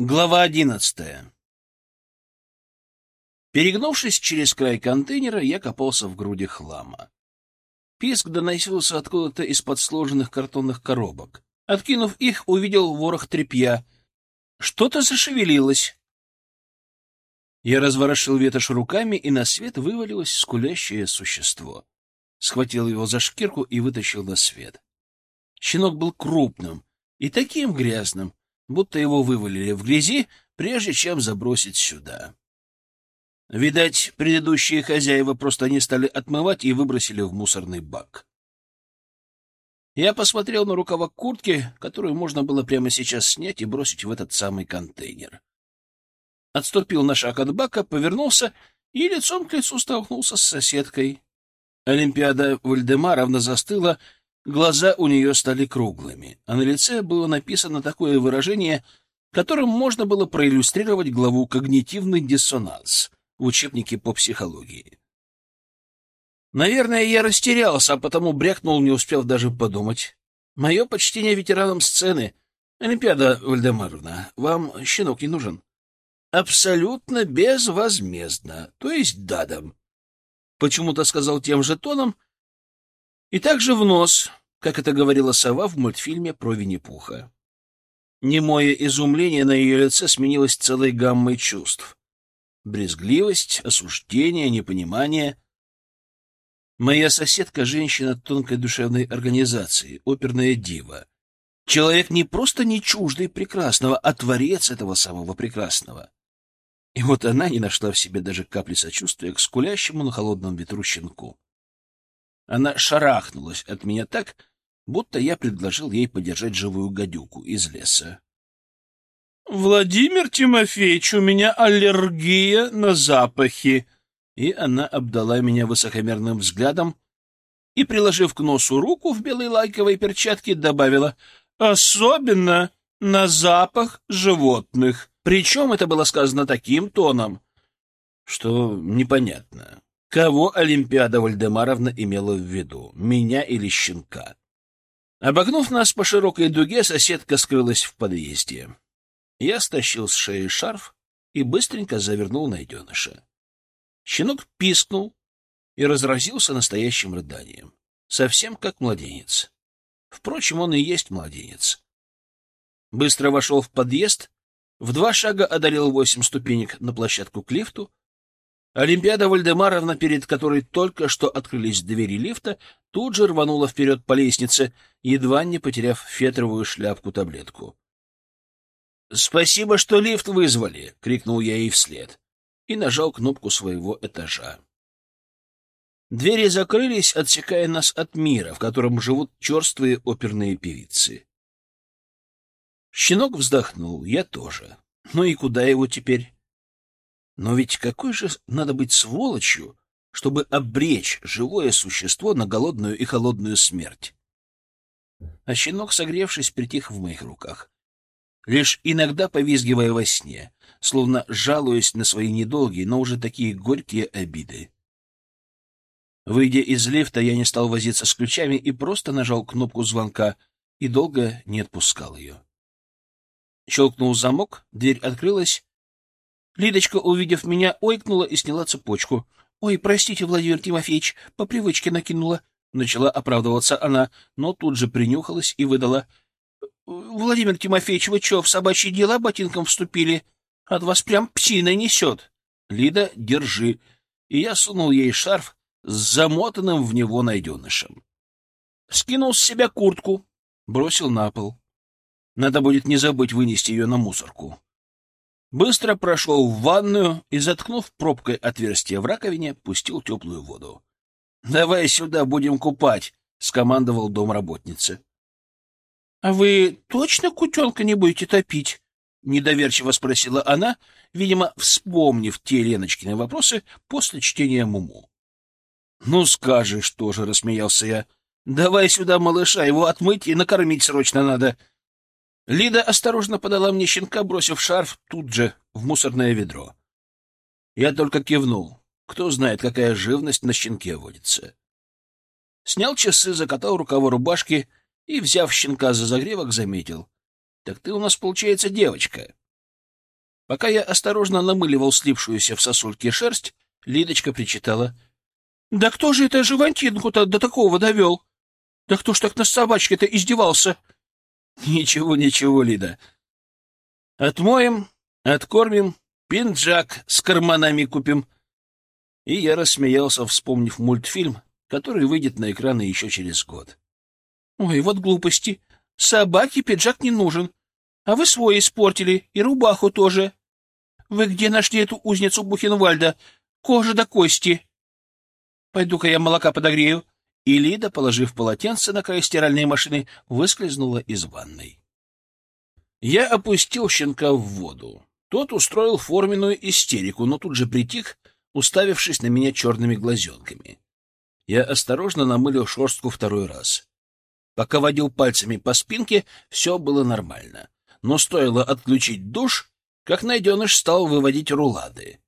Глава одиннадцатая Перегнувшись через край контейнера, я копался в груди хлама. Писк доносился откуда-то из-под сложенных картонных коробок. Откинув их, увидел ворох тряпья. Что-то зашевелилось. Я разворошил ветошь руками, и на свет вывалилось скулящее существо. Схватил его за шкирку и вытащил на свет. Щенок был крупным и таким грязным, будто его вывалили в грязи, прежде чем забросить сюда. Видать, предыдущие хозяева просто не стали отмывать и выбросили в мусорный бак. Я посмотрел на рукава куртки, которую можно было прямо сейчас снять и бросить в этот самый контейнер. Отступил на шаг от бака, повернулся и лицом к лицу столкнулся с соседкой. Олимпиада Вальдемаровна застыла, Глаза у нее стали круглыми, а на лице было написано такое выражение, которым можно было проиллюстрировать главу «Когнитивный диссонанс» в учебнике по психологии. Наверное, я растерялся, а потому брякнул, не успев даже подумать. Мое почтение ветеранам сцены. Олимпиада Вальдемаровна, вам щенок не нужен? Абсолютно безвозмездно, то есть дадом. Почему-то сказал тем же тоном — и также в нос, как это говорила сова в мультфильме про Винни-Пуха. Немое изумление на ее лице сменилось целой гаммой чувств. Брезгливость, осуждение, непонимание. Моя соседка — женщина тонкой душевной организации, оперная дива. Человек не просто не чуждый прекрасного, а творец этого самого прекрасного. И вот она не нашла в себе даже капли сочувствия к скулящему на холодном ветру щенку. Она шарахнулась от меня так, будто я предложил ей подержать живую гадюку из леса. — Владимир Тимофеевич, у меня аллергия на запахи. И она обдала меня высокомерным взглядом и, приложив к носу руку в белой лайковой перчатке, добавила «Особенно на запах животных». Причем это было сказано таким тоном, что непонятно. Кого Олимпиада Вальдемаровна имела в виду, меня или щенка? Обогнув нас по широкой дуге, соседка скрылась в подъезде. Я стащил с шеи шарф и быстренько завернул найденыша. Щенок пискнул и разразился настоящим рыданием, совсем как младенец. Впрочем, он и есть младенец. Быстро вошел в подъезд, в два шага одолел восемь ступенек на площадку к лифту, Олимпиада Вальдемаровна, перед которой только что открылись двери лифта, тут же рванула вперед по лестнице, едва не потеряв фетровую шляпку-таблетку. — Спасибо, что лифт вызвали! — крикнул я ей вслед и нажал кнопку своего этажа. Двери закрылись, отсекая нас от мира, в котором живут черствые оперные певицы. Щенок вздохнул, я тоже. Ну и куда его теперь? Но ведь какой же надо быть сволочью, чтобы обречь живое существо на голодную и холодную смерть? А щенок, согревшись, притих в моих руках, лишь иногда повизгивая во сне, словно жалуясь на свои недолгие, но уже такие горькие обиды. Выйдя из лифта, я не стал возиться с ключами и просто нажал кнопку звонка и долго не отпускал ее. Щелкнул замок, дверь открылась, Лидочка, увидев меня, ойкнула и сняла цепочку. — Ой, простите, Владимир Тимофеевич, по привычке накинула. Начала оправдываться она, но тут же принюхалась и выдала. — Владимир Тимофеевич, вы что, в собачьи дела ботинком вступили? От вас прям псина несет. — Лида, держи. И я сунул ей шарф с замотанным в него найденышем. Скинул с себя куртку, бросил на пол. Надо будет не забыть вынести ее на мусорку. Быстро прошел в ванную и, заткнув пробкой отверстие в раковине, пустил теплую воду. — Давай сюда, будем купать, — скомандовал домработница. — А вы точно кутенка не будете топить? — недоверчиво спросила она, видимо, вспомнив те Леночкины вопросы после чтения Муму. — Ну, скажешь тоже, — рассмеялся я. — Давай сюда малыша, его отмыть и накормить срочно надо. — Лида осторожно подала мне щенка, бросив шарф тут же в мусорное ведро. Я только кивнул. Кто знает, какая живность на щенке водится. Снял часы, закатал рукава рубашки и, взяв щенка за загревок, заметил. — Так ты у нас, получается, девочка. Пока я осторожно намыливал слипшуюся в сосульке шерсть, Лидочка причитала. — Да кто же это живантинку-то до такого довел? Да кто ж так на собачке-то издевался? — Ничего, ничего, Лида. Отмоем, откормим, пинджак с карманами купим. И я рассмеялся, вспомнив мультфильм, который выйдет на экраны еще через год. — Ой, вот глупости. Собаке пиджак не нужен. А вы свой испортили, и рубаху тоже. Вы где нашли эту узницу Бухенвальда? Кожа до кости. Пойду-ка я молока подогрею. И Лида, положив полотенце на край стиральной машины, выскользнула из ванной. Я опустил щенка в воду. Тот устроил форменную истерику, но тут же притих, уставившись на меня черными глазенками. Я осторожно намылил шерстку второй раз. Пока водил пальцами по спинке, все было нормально. Но стоило отключить душ, как найденыш стал выводить рулады.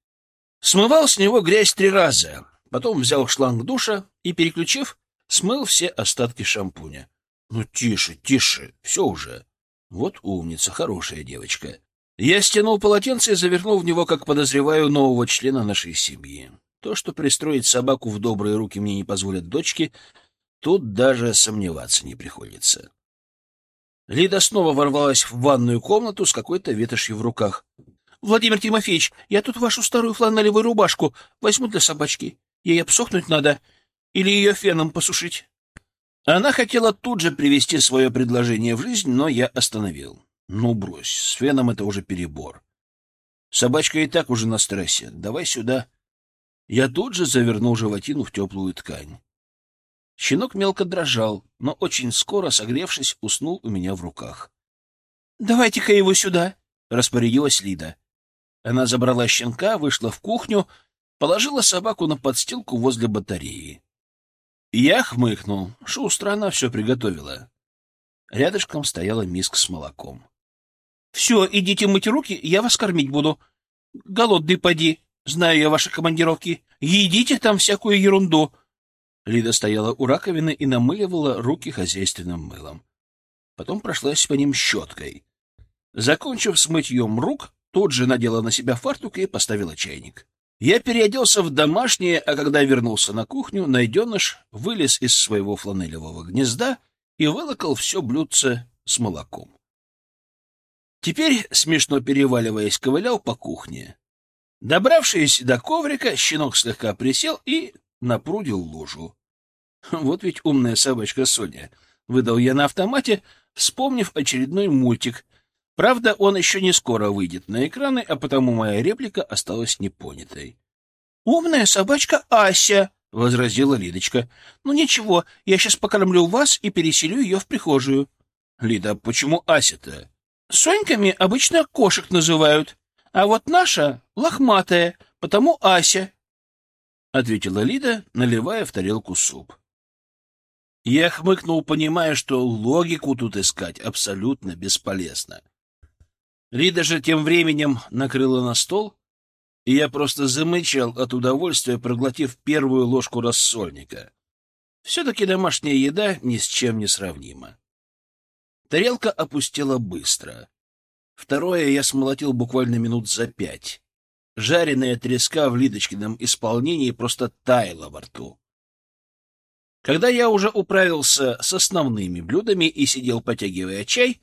Смывал с него грязь три раза, потом взял шланг душа и, переключив, смыл все остатки шампуня. Ну, тише, тише, все уже. Вот умница, хорошая девочка. Я стянул полотенце и завернул в него, как подозреваю, нового члена нашей семьи. То, что пристроить собаку в добрые руки мне не позволят дочки, тут даже сомневаться не приходится. Лида снова ворвалась в ванную комнату с какой-то ветошью в руках. — Владимир Тимофеевич, я тут вашу старую фланелевую рубашку возьму для собачки. Ей обсохнуть надо. Или ее феном посушить. Она хотела тут же привести свое предложение в жизнь, но я остановил. Ну, брось, с феном это уже перебор. Собачка и так уже на стрессе. Давай сюда. Я тут же завернул животину в теплую ткань. Щенок мелко дрожал, но очень скоро, согревшись, уснул у меня в руках. — Давайте-ка его сюда, — распорядилась Лида. Она забрала щенка, вышла в кухню, положила собаку на подстилку возле батареи. Я хмыкнул. Шустро она все приготовила. Рядышком стояла миска с молоком. — Все, идите мыть руки, я вас кормить буду. Голодный поди, знаю я ваши командировки. Едите там всякую ерунду. Лида стояла у раковины и намыливала руки хозяйственным мылом. Потом прошлась по ним щеткой. Закончив с мытьем рук, тут же надела на себя фартук и поставила чайник. Я переоделся в домашнее, а когда вернулся на кухню, найденыш вылез из своего фланелевого гнезда и вылокал все блюдце с молоком. Теперь, смешно переваливаясь, ковылял по кухне. Добравшись до коврика, щенок слегка присел и напрудил лужу. Вот ведь умная собачка Соня. Выдал я на автомате, вспомнив очередной мультик. Правда, он еще не скоро выйдет на экраны, а потому моя реплика осталась непонятой. «Умная собачка Ася», — возразила Лидочка. «Ну ничего, я сейчас покормлю вас и переселю ее в прихожую». «Лида, почему Ася-то?» «Соньками обычно кошек называют, а вот наша — лохматая, потому Ася», — ответила Лида, наливая в тарелку суп. Я хмыкнул, понимая, что логику тут искать абсолютно бесполезно. Лида же тем временем накрыла на стол, и я просто замычал от удовольствия, проглотив первую ложку рассольника. Все-таки домашняя еда ни с чем не сравнима. Тарелка опустела быстро. Второе я смолотил буквально минут за пять. Жареная треска в Лидочкином исполнении просто таяла во рту. Когда я уже управился с основными блюдами и сидел, потягивая чай,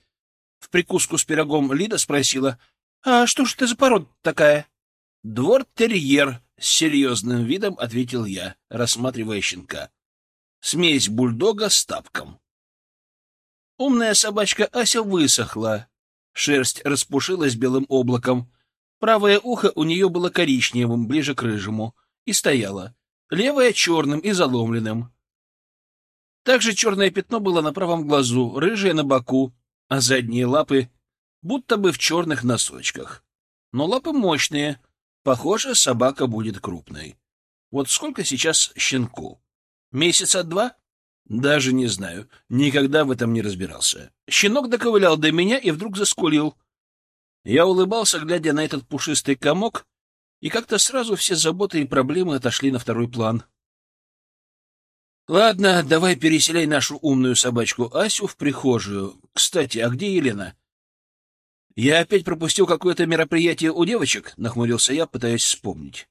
в прикуску с пирогом Лида спросила, «А что ж это за порода такая?» «Двор-терьер», — с серьезным видом ответил я, рассматривая щенка. «Смесь бульдога с тапком». Умная собачка Ася высохла, шерсть распушилась белым облаком, правое ухо у нее было коричневым, ближе к рыжему, и стояло, левое — черным и заломленным. Также черное пятно было на правом глазу, рыжее на боку, а задние лапы будто бы в черных носочках. Но лапы мощные. Похоже, собака будет крупной. Вот сколько сейчас щенку? Месяца два? Даже не знаю. Никогда в этом не разбирался. Щенок доковылял до меня и вдруг заскулил. Я улыбался, глядя на этот пушистый комок, и как-то сразу все заботы и проблемы отошли на второй план. Ладно, давай переселяй нашу умную собачку Асю в прихожую. Кстати, а где Елена? Я опять пропустил какое-то мероприятие у девочек, нахмурился я, пытаясь вспомнить.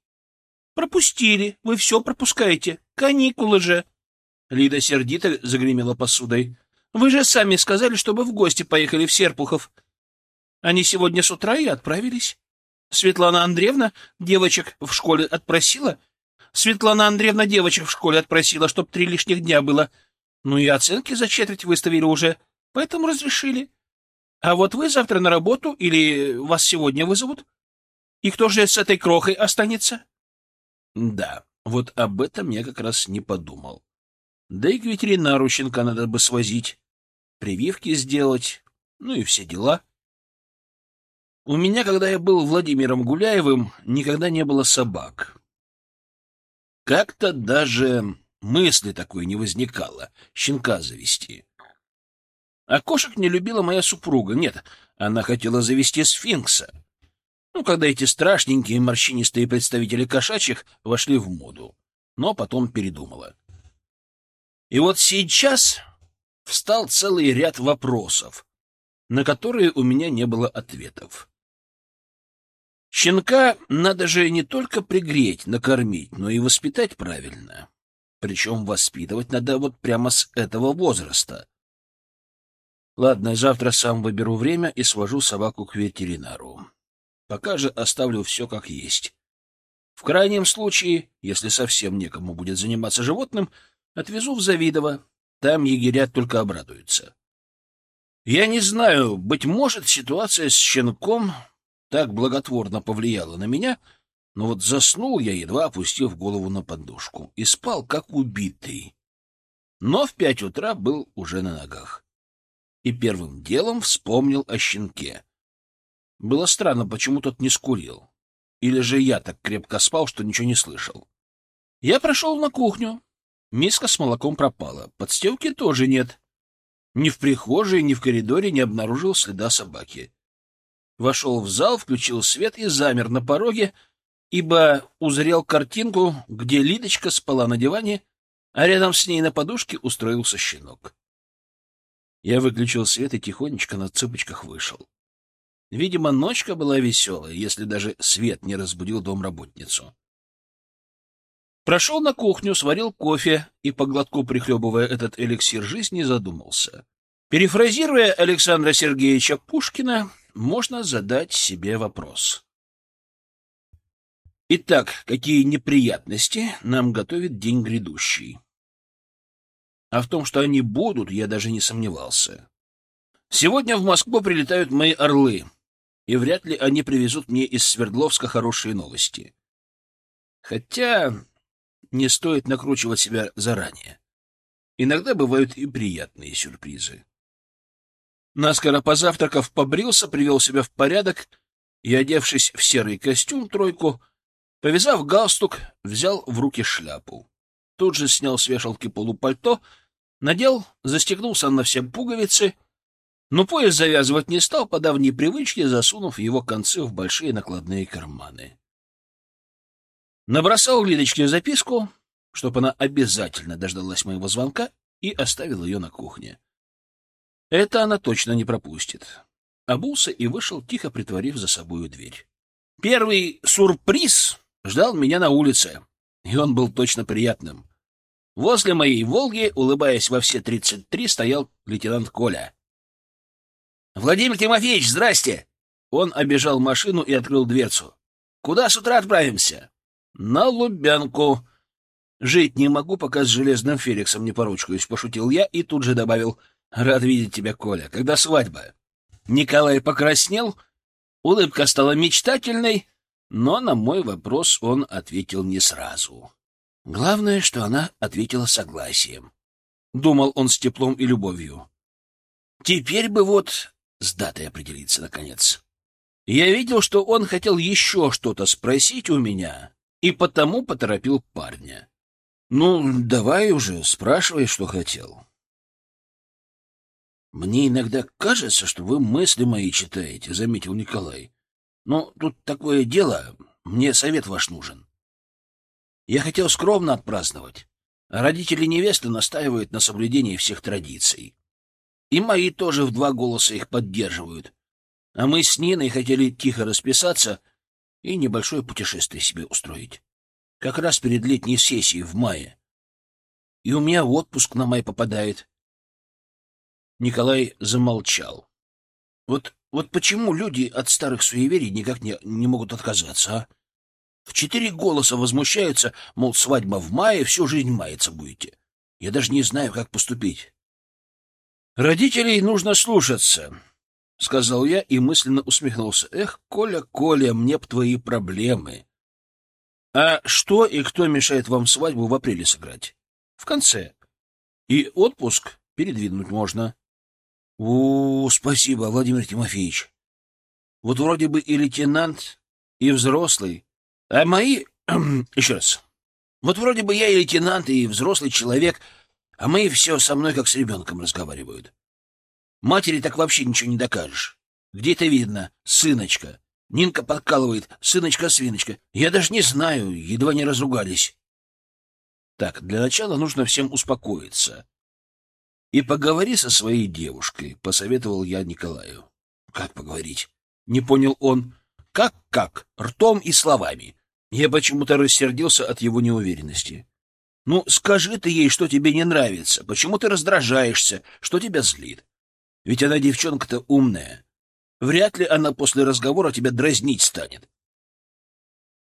Пропустили. Вы все пропускаете. Каникулы же. Лида сердито загремела посудой. Вы же сами сказали, чтобы в гости поехали в Серпухов. Они сегодня с утра и отправились. Светлана Андреевна девочек в школе отпросила. Светлана Андреевна девочек в школе отпросила, чтоб три лишних дня было. Ну и оценки за четверть выставили уже, поэтому разрешили. А вот вы завтра на работу или вас сегодня вызовут? И кто же с этой крохой останется? Да, вот об этом я как раз не подумал. Да и к ветеринару щенка надо бы свозить, прививки сделать, ну и все дела. У меня, когда я был Владимиром Гуляевым, никогда не было собак. Как-то даже мысли такой не возникало щенка завести. А кошек не любила моя супруга. Нет, она хотела завести сфинкса. Ну, когда эти страшненькие морщинистые представители кошачьих вошли в моду. Но потом передумала. И вот сейчас встал целый ряд вопросов, на которые у меня не было ответов. Щенка надо же не только пригреть, накормить, но и воспитать правильно. Причем воспитывать надо вот прямо с этого возраста. Ладно, завтра сам выберу время и свожу собаку к ветеринару. Пока же оставлю все как есть. В крайнем случае, если совсем некому будет заниматься животным, отвезу в Завидово. Там егеря только обрадуются. Я не знаю, быть может, ситуация с щенком так благотворно повлияла на меня, но вот заснул я, едва опустив голову на подушку, и спал, как убитый. Но в пять утра был уже на ногах и первым делом вспомнил о щенке. Было странно, почему тот не скурил. Или же я так крепко спал, что ничего не слышал. Я прошел на кухню. Миска с молоком пропала. Подстилки тоже нет. Ни в прихожей, ни в коридоре не обнаружил следа собаки. Вошел в зал, включил свет и замер на пороге, ибо узрел картинку, где Лидочка спала на диване, а рядом с ней на подушке устроился щенок. Я выключил свет и тихонечко на цыпочках вышел. Видимо, ночка была веселая, если даже свет не разбудил домработницу. Прошел на кухню, сварил кофе и, по глотку прихлебывая этот эликсир жизни, задумался. Перефразируя Александра Сергеевича Пушкина, можно задать себе вопрос. Итак, какие неприятности нам готовит день грядущий? А в том, что они будут, я даже не сомневался. Сегодня в Москву прилетают мои орлы, и вряд ли они привезут мне из Свердловска хорошие новости. Хотя не стоит накручивать себя заранее. Иногда бывают и приятные сюрпризы. Наскоро позавтракав, побрился, привел себя в порядок и, одевшись в серый костюм тройку, повязав галстук, взял в руки шляпу. Тут же снял с вешалки полупальто, надел, застегнулся на все пуговицы, но пояс завязывать не стал по давней привычке, засунув его концы в большие накладные карманы. Набросал Лидочке записку, чтобы она обязательно дождалась моего звонка, и оставил ее на кухне. Это она точно не пропустит. Обулся и вышел, тихо притворив за собою дверь. Первый сюрприз ждал меня на улице и он был точно приятным. Возле моей «Волги», улыбаясь во все тридцать три, стоял лейтенант Коля. «Владимир Тимофеевич, здрасте!» Он обежал машину и открыл дверцу. «Куда с утра отправимся?» «На Лубянку». «Жить не могу, пока с Железным Феликсом не поручкаюсь», — пошутил я и тут же добавил. «Рад видеть тебя, Коля. Когда свадьба?» Николай покраснел, улыбка стала мечтательной, но на мой вопрос он ответил не сразу. Главное, что она ответила согласием. Думал он с теплом и любовью. Теперь бы вот с датой определиться, наконец. Я видел, что он хотел еще что-то спросить у меня, и потому поторопил парня. — Ну, давай уже, спрашивай, что хотел. — Мне иногда кажется, что вы мысли мои читаете, — заметил Николай. Но тут такое дело, мне совет ваш нужен. Я хотел скромно отпраздновать. родители невесты настаивают на соблюдении всех традиций. И мои тоже в два голоса их поддерживают. А мы с Ниной хотели тихо расписаться и небольшое путешествие себе устроить. Как раз перед летней сессией в мае. И у меня отпуск на май попадает. Николай замолчал. Вот, вот почему люди от старых суеверий никак не, не могут отказаться, а? В четыре голоса возмущаются, мол, свадьба в мае, всю жизнь маяться будете. Я даже не знаю, как поступить. Родителей нужно слушаться, — сказал я и мысленно усмехнулся. Эх, Коля, Коля, мне б твои проблемы. А что и кто мешает вам свадьбу в апреле сыграть? В конце. И отпуск передвинуть можно. О, спасибо, Владимир Тимофеевич. Вот вроде бы и лейтенант, и взрослый, а мои... Еще раз. Вот вроде бы я и лейтенант, и взрослый человек, а мои все со мной как с ребенком разговаривают. Матери так вообще ничего не докажешь. Где это видно? Сыночка. Нинка подкалывает. Сыночка-свиночка. Я даже не знаю, едва не разругались. Так, для начала нужно всем успокоиться. И поговори со своей девушкой, — посоветовал я Николаю. Как поговорить? Не понял он. Как-как? Ртом и словами. Я почему-то рассердился от его неуверенности. Ну, скажи ты ей, что тебе не нравится, почему ты раздражаешься, что тебя злит. Ведь она девчонка-то умная. Вряд ли она после разговора тебя дразнить станет.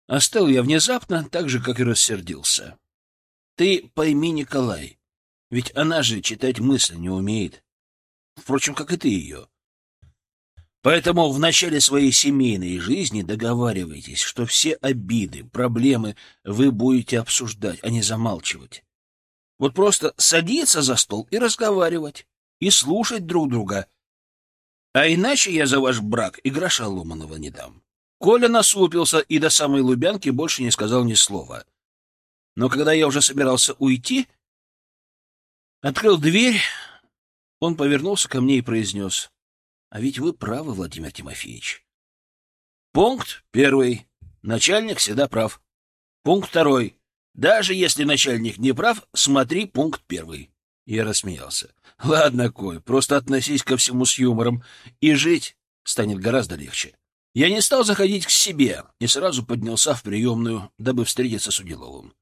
Остыл я внезапно, так же, как и рассердился. Ты пойми, Николай, ведь она же читать мысли не умеет. Впрочем, как и ты ее. Поэтому в начале своей семейной жизни договаривайтесь, что все обиды, проблемы вы будете обсуждать, а не замалчивать. Вот просто садиться за стол и разговаривать и слушать друг друга. А иначе я за ваш брак и гроша ломаного не дам. Коля насупился и до самой Лубянки больше не сказал ни слова. Но когда я уже собирался уйти, открыл дверь, он повернулся ко мне и произнес. — А ведь вы правы, Владимир Тимофеевич. Пункт первый. Начальник всегда прав. Пункт второй. Даже если начальник не прав, смотри пункт первый. Я рассмеялся. Ладно, Коль, просто относись ко всему с юмором, и жить станет гораздо легче. Я не стал заходить к себе и сразу поднялся в приемную, дабы встретиться с Уделовым.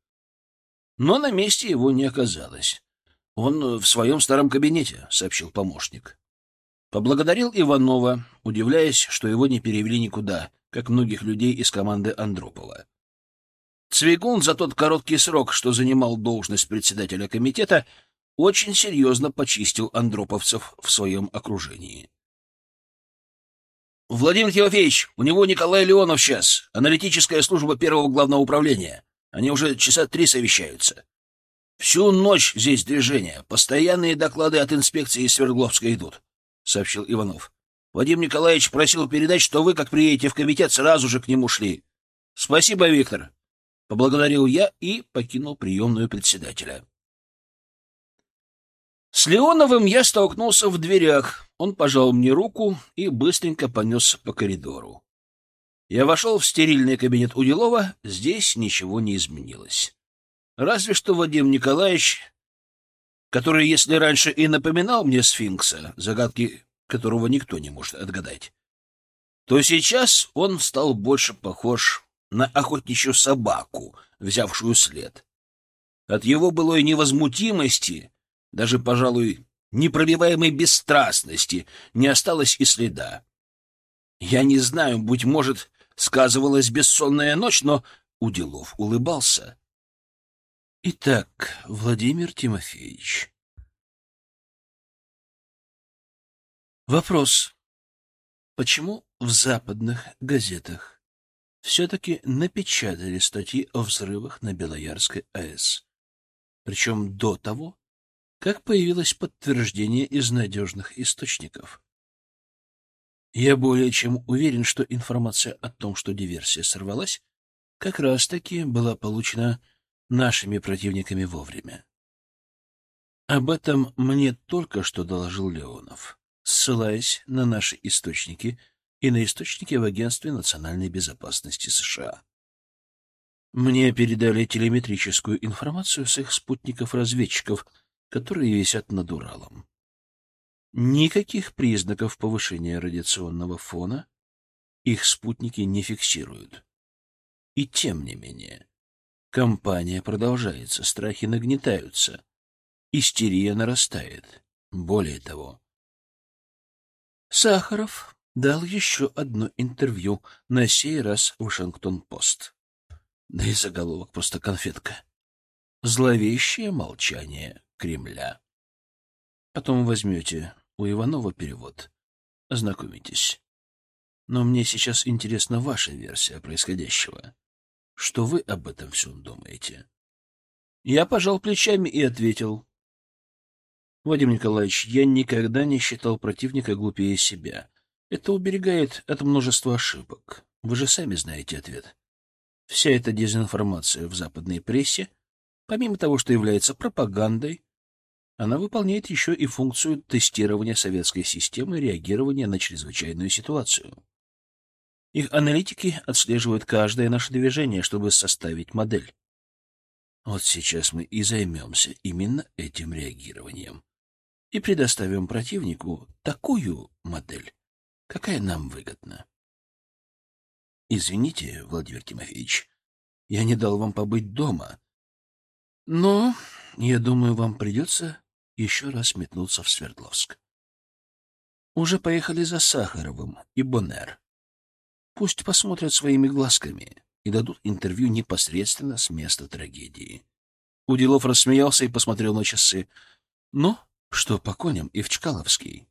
Но на месте его не оказалось. Он в своем старом кабинете, — сообщил помощник. Поблагодарил Иванова, удивляясь, что его не перевели никуда, как многих людей из команды Андропова. Цвигун за тот короткий срок, что занимал должность председателя комитета, очень серьезно почистил андроповцев в своем окружении. «Владимир Тимофеевич, у него Николай Леонов сейчас, аналитическая служба первого главного управления. Они уже часа три совещаются. Всю ночь здесь движение, постоянные доклады от инспекции Свердловска идут», — сообщил Иванов. «Вадим Николаевич просил передать, что вы, как приедете в комитет, сразу же к нему шли. Спасибо, Виктор». Поблагодарил я и покинул приемную председателя. С Леоновым я столкнулся в дверях. Он пожал мне руку и быстренько понесся по коридору. Я вошел в стерильный кабинет Уделова, здесь ничего не изменилось. Разве что Вадим Николаевич, который, если раньше и напоминал мне сфинкса, загадки которого никто не может отгадать, то сейчас он стал больше похож на охотничью собаку, взявшую след. От его былой невозмутимости даже, пожалуй, непробиваемой бесстрастности не осталось и следа. Я не знаю, быть может, сказывалась бессонная ночь, но Уделов улыбался. Итак, Владимир Тимофеевич. Вопрос. Почему в западных газетах все-таки напечатали статьи о взрывах на Белоярской АЭС? Причем до того, как появилось подтверждение из надежных источников. Я более чем уверен, что информация о том, что диверсия сорвалась, как раз-таки была получена нашими противниками вовремя. Об этом мне только что доложил Леонов, ссылаясь на наши источники и на источники в Агентстве национальной безопасности США. Мне передали телеметрическую информацию с их спутников-разведчиков — которые висят над Уралом. Никаких признаков повышения радиационного фона их спутники не фиксируют. И тем не менее, компания продолжается, страхи нагнетаются, истерия нарастает. Более того, Сахаров дал еще одно интервью, на сей раз Вашингтон-Пост. Да и заголовок просто конфетка. Зловещее молчание Кремля. Потом возьмете у Иванова перевод. Ознакомитесь. Но мне сейчас интересна ваша версия происходящего. Что вы об этом всем думаете? Я пожал плечами и ответил. Вадим Николаевич, я никогда не считал противника глупее себя. Это уберегает от множества ошибок. Вы же сами знаете ответ. Вся эта дезинформация в западной прессе, помимо того, что является пропагандой, она выполняет еще и функцию тестирования советской системы реагирования на чрезвычайную ситуацию. Их аналитики отслеживают каждое наше движение, чтобы составить модель. Вот сейчас мы и займемся именно этим реагированием и предоставим противнику такую модель, какая нам выгодна. Извините, Владимир Тимофеевич, я не дал вам побыть дома, но, я думаю, вам придется еще раз метнуться в Свердловск. Уже поехали за Сахаровым и Боннер. Пусть посмотрят своими глазками и дадут интервью непосредственно с места трагедии. Уделов рассмеялся и посмотрел на часы. Ну, что по коням и в Чкаловский?